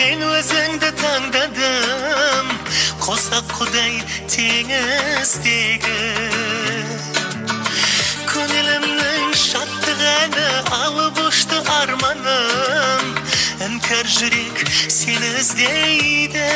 мен өзіңді таңдадым қосақ құдай теңіздегі көңілімнің шаттық әні алып ұшты арманым іңкәр жүрек сені іздейді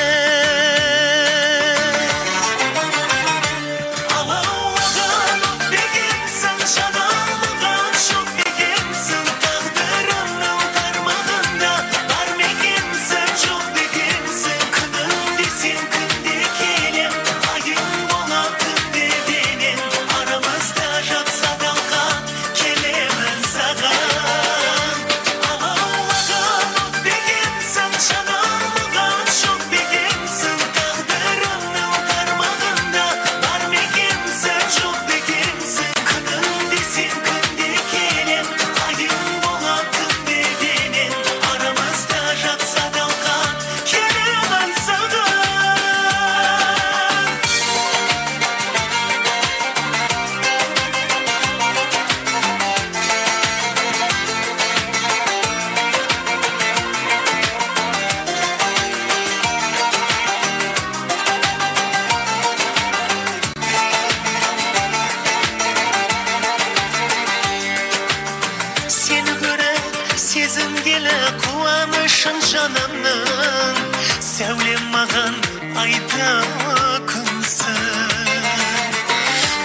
көріп сезінгелі қуанышын жанымның сәулем маған айдауы күнсің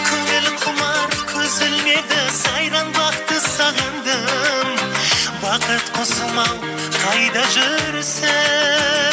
көңіл құмар көз ілмеді сайран бақты сағындым бақыт құсым ау қайда жүрсің